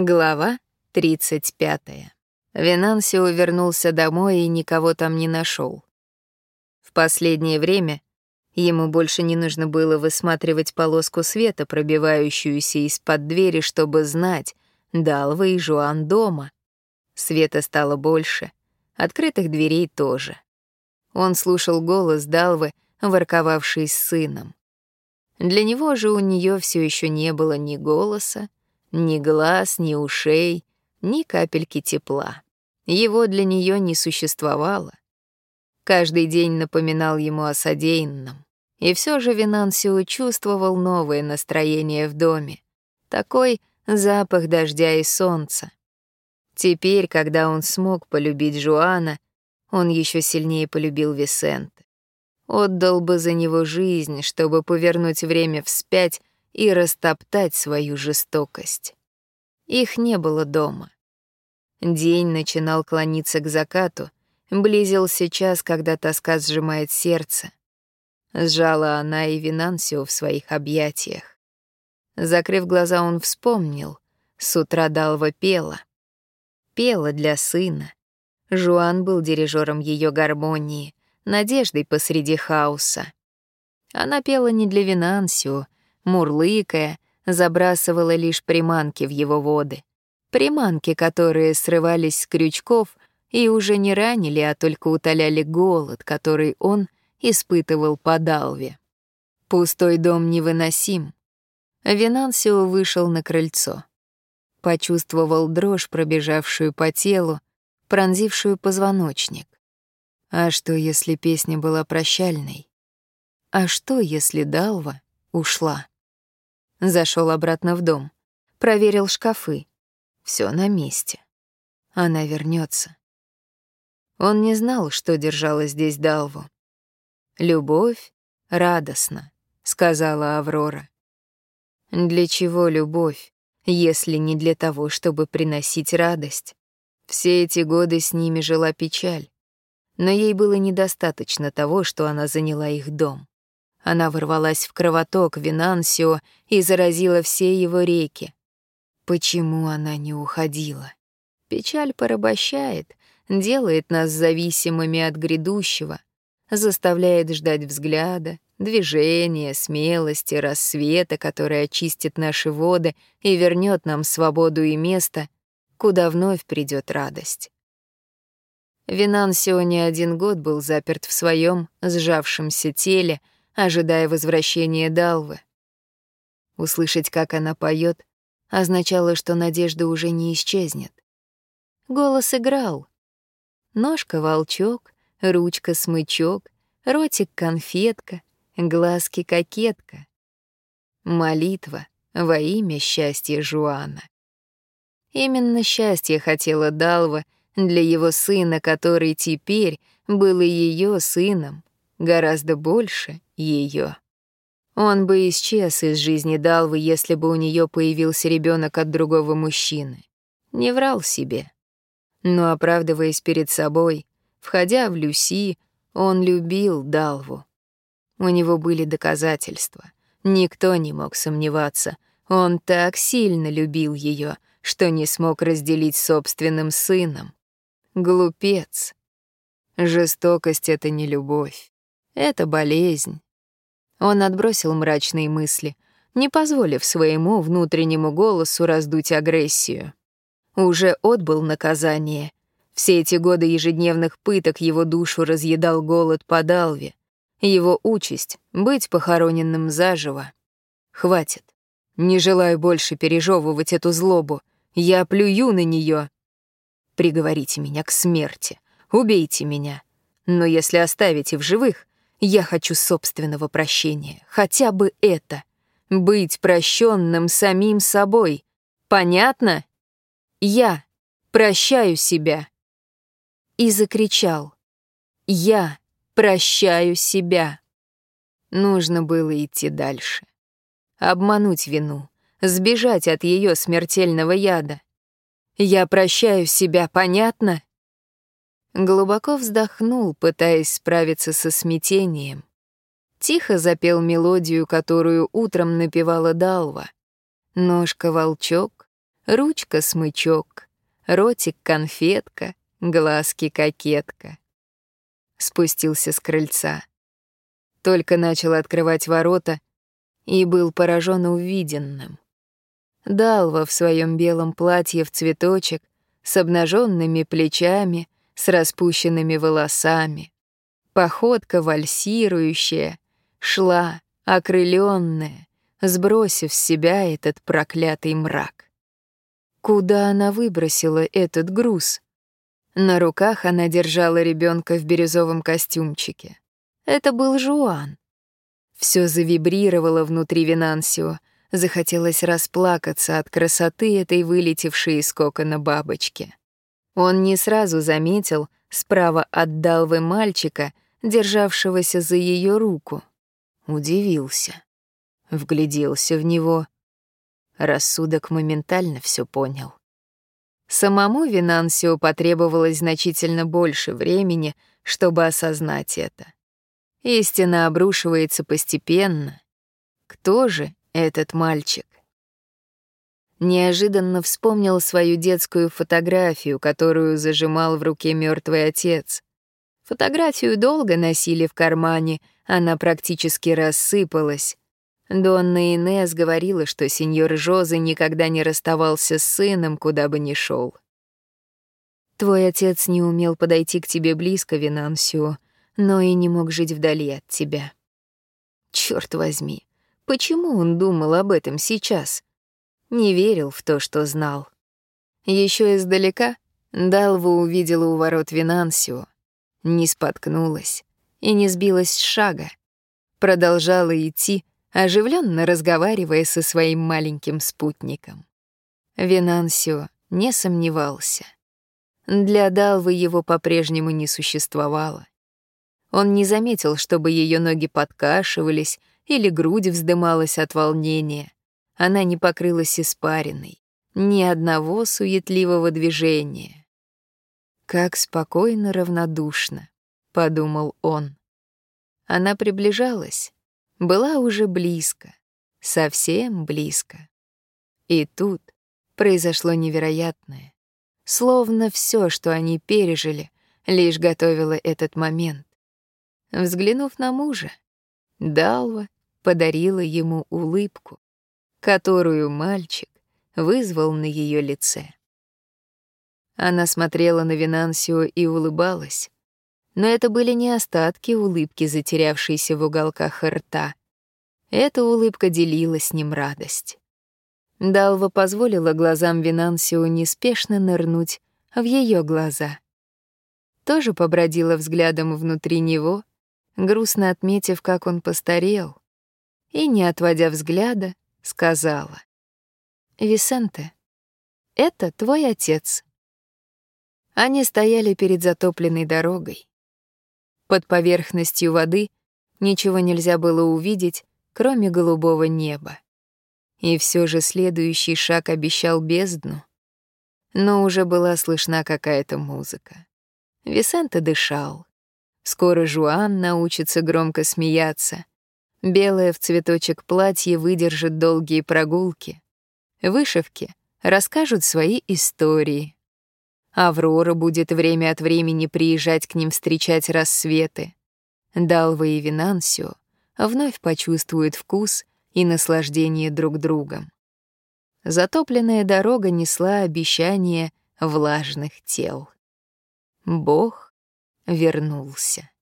Глава 35. Винансио вернулся домой и никого там не нашел. В последнее время ему больше не нужно было высматривать полоску света, пробивающуюся из-под двери, чтобы знать, Далва и Жуан дома. Света стало больше, открытых дверей тоже. Он слушал голос Далвы, ворковавший с сыном. Для него же у нее все еще не было ни голоса, ни глаз, ни ушей, ни капельки тепла. Его для нее не существовало. Каждый день напоминал ему о содеянном. И все же Винансио чувствовал новое настроение в доме. Такой запах дождя и солнца. Теперь, когда он смог полюбить Жуана, он еще сильнее полюбил Висента. Отдал бы за него жизнь, чтобы повернуть время вспять и растоптать свою жестокость. Их не было дома. День начинал клониться к закату, близился час, когда тоска сжимает сердце. Сжала она и Винансио в своих объятиях. Закрыв глаза, он вспомнил. С утра Далва пела. Пела для сына. Жуан был дирижером ее гармонии, надеждой посреди хаоса. Она пела не для Винансио, мурлыкая, забрасывала лишь приманки в его воды. Приманки, которые срывались с крючков и уже не ранили, а только утоляли голод, который он испытывал по Далве. Пустой дом невыносим. Винансио вышел на крыльцо. Почувствовал дрожь, пробежавшую по телу, пронзившую позвоночник. А что, если песня была прощальной? А что, если Далва ушла? Зашел обратно в дом. Проверил шкафы. Все на месте. Она вернется. Он не знал, что держало здесь Далву. «Любовь радостна», — сказала Аврора. «Для чего любовь, если не для того, чтобы приносить радость? Все эти годы с ними жила печаль, но ей было недостаточно того, что она заняла их дом. Она ворвалась в кровоток Винансио и заразила все его реки. Почему она не уходила? Печаль порабощает, делает нас зависимыми от грядущего, заставляет ждать взгляда, движения, смелости, рассвета, который очистит наши воды и вернет нам свободу и место, куда вновь придет радость. Винансио не один год был заперт в своем сжавшемся теле, ожидая возвращения Далвы. Услышать, как она поет, означало, что надежда уже не исчезнет. Голос играл. Ножка — волчок, ручка — смычок, ротик — конфетка, глазки — кокетка. Молитва во имя счастья Жуана. Именно счастье хотела Далва для его сына, который теперь был и ее сыном, гораздо больше ее. Он бы исчез из жизни Далвы, если бы у нее появился ребенок от другого мужчины. Не врал себе. Но, оправдываясь перед собой, входя в Люси, он любил Далву. У него были доказательства. Никто не мог сомневаться. Он так сильно любил ее, что не смог разделить собственным сыном. Глупец. Жестокость — это не любовь. Это болезнь. Он отбросил мрачные мысли, не позволив своему внутреннему голосу раздуть агрессию. Уже отбыл наказание. Все эти годы ежедневных пыток его душу разъедал голод по Далве. Его участь — быть похороненным заживо. Хватит. Не желаю больше пережевывать эту злобу. Я плюю на нее. Приговорите меня к смерти. Убейте меня. Но если оставите в живых, я хочу собственного прощения, хотя бы это. Быть прощенным самим собой. Понятно? Я прощаю себя. И закричал. Я прощаю себя. Нужно было идти дальше. Обмануть вину, сбежать от ее смертельного яда. Я прощаю себя, понятно? Глубоко вздохнул, пытаясь справиться со смятением. Тихо запел мелодию, которую утром напевала Далва. Ножка-волчок, Ручка — смычок, ротик — конфетка, глазки — кокетка. Спустился с крыльца. Только начал открывать ворота и был поражен увиденным. Далва в своем белом платье в цветочек, с обнаженными плечами, с распущенными волосами. Походка вальсирующая, шла, окрыленная, сбросив с себя этот проклятый мрак. Куда она выбросила этот груз? На руках она держала ребенка в бирюзовом костюмчике. Это был Жуан. Все завибрировало внутри Винансио, захотелось расплакаться от красоты этой вылетевшей из кокона бабочки. Он не сразу заметил справа от Далвы мальчика, державшегося за ее руку. Удивился. Вгляделся в него. Рассудок моментально все понял. Самому Винансио потребовалось значительно больше времени, чтобы осознать это. Истина обрушивается постепенно. Кто же этот мальчик? Неожиданно вспомнил свою детскую фотографию, которую зажимал в руке мертвый отец. Фотографию долго носили в кармане, она практически рассыпалась. Донна Инес говорила, что сеньор Жозы никогда не расставался с сыном, куда бы ни шел. Твой отец не умел подойти к тебе близко, Винансио, но и не мог жить вдали от тебя. Черт возьми, почему он думал об этом сейчас? Не верил в то, что знал. Еще издалека Далва увидела у ворот Винансио, не споткнулась и не сбилась с шага. Продолжала идти, оживленно разговаривая со своим маленьким спутником. Винансио не сомневался. Для Далвы его по-прежнему не существовало. Он не заметил, чтобы ее ноги подкашивались или грудь вздымалась от волнения. Она не покрылась испариной, ни одного суетливого движения. Как спокойно, равнодушно, подумал он. Она приближалась, была уже близко, совсем близко. И тут произошло невероятное. Словно все, что они пережили, лишь готовило этот момент. Взглянув на мужа, Далва подарила ему улыбку, которую мальчик вызвал на ее лице. Она смотрела на Винансио и улыбалась, но это были не остатки улыбки, затерявшейся в уголках рта. Эта улыбка делила с ним радость. Далва позволила глазам Винансио неспешно нырнуть в ее глаза. Тоже побродила взглядом внутри него, грустно отметив, как он постарел, и, не отводя взгляда, сказала. «Висенте, это твой отец». Они стояли перед затопленной дорогой. Под поверхностью воды ничего нельзя было увидеть, кроме голубого неба. И все же следующий шаг обещал бездну. Но уже была слышна какая-то музыка. Висенте дышал. Скоро Жуан научится громко смеяться. Белое в цветочек платье выдержит долгие прогулки. Вышивки расскажут свои истории. Аврора будет время от времени приезжать к ним встречать рассветы. Далва и Винансио вновь почувствуют вкус и наслаждение друг другом. Затопленная дорога несла обещание влажных тел. Бог вернулся.